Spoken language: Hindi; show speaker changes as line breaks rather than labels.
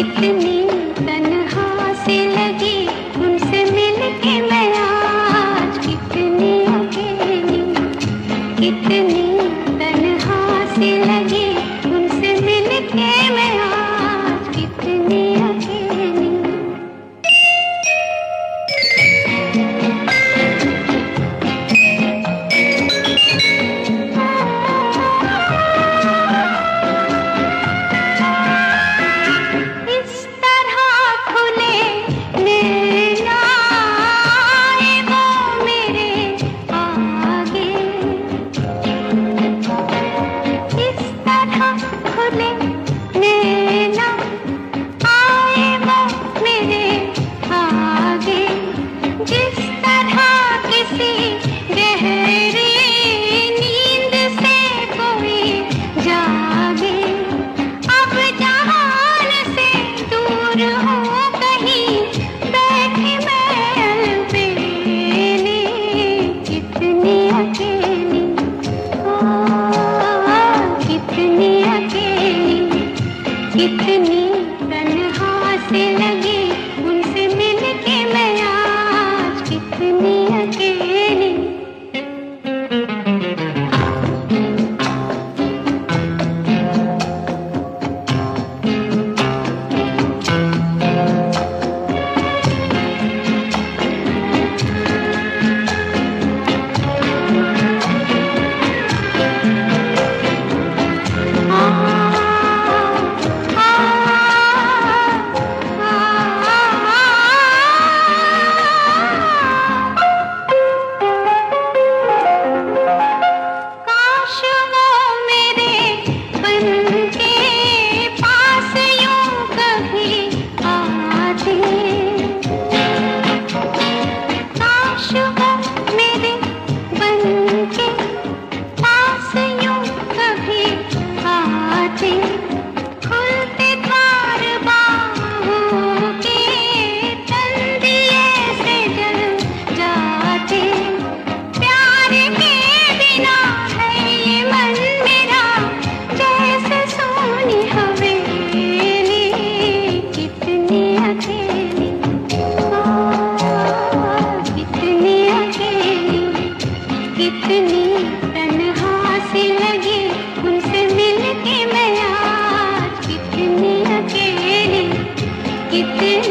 कितनी कितनी तन्हा से लगे उनसे मिलके मैं कितनी तनहा से लगी उनसे मिलके मैं आज कितनी अकेली कितनी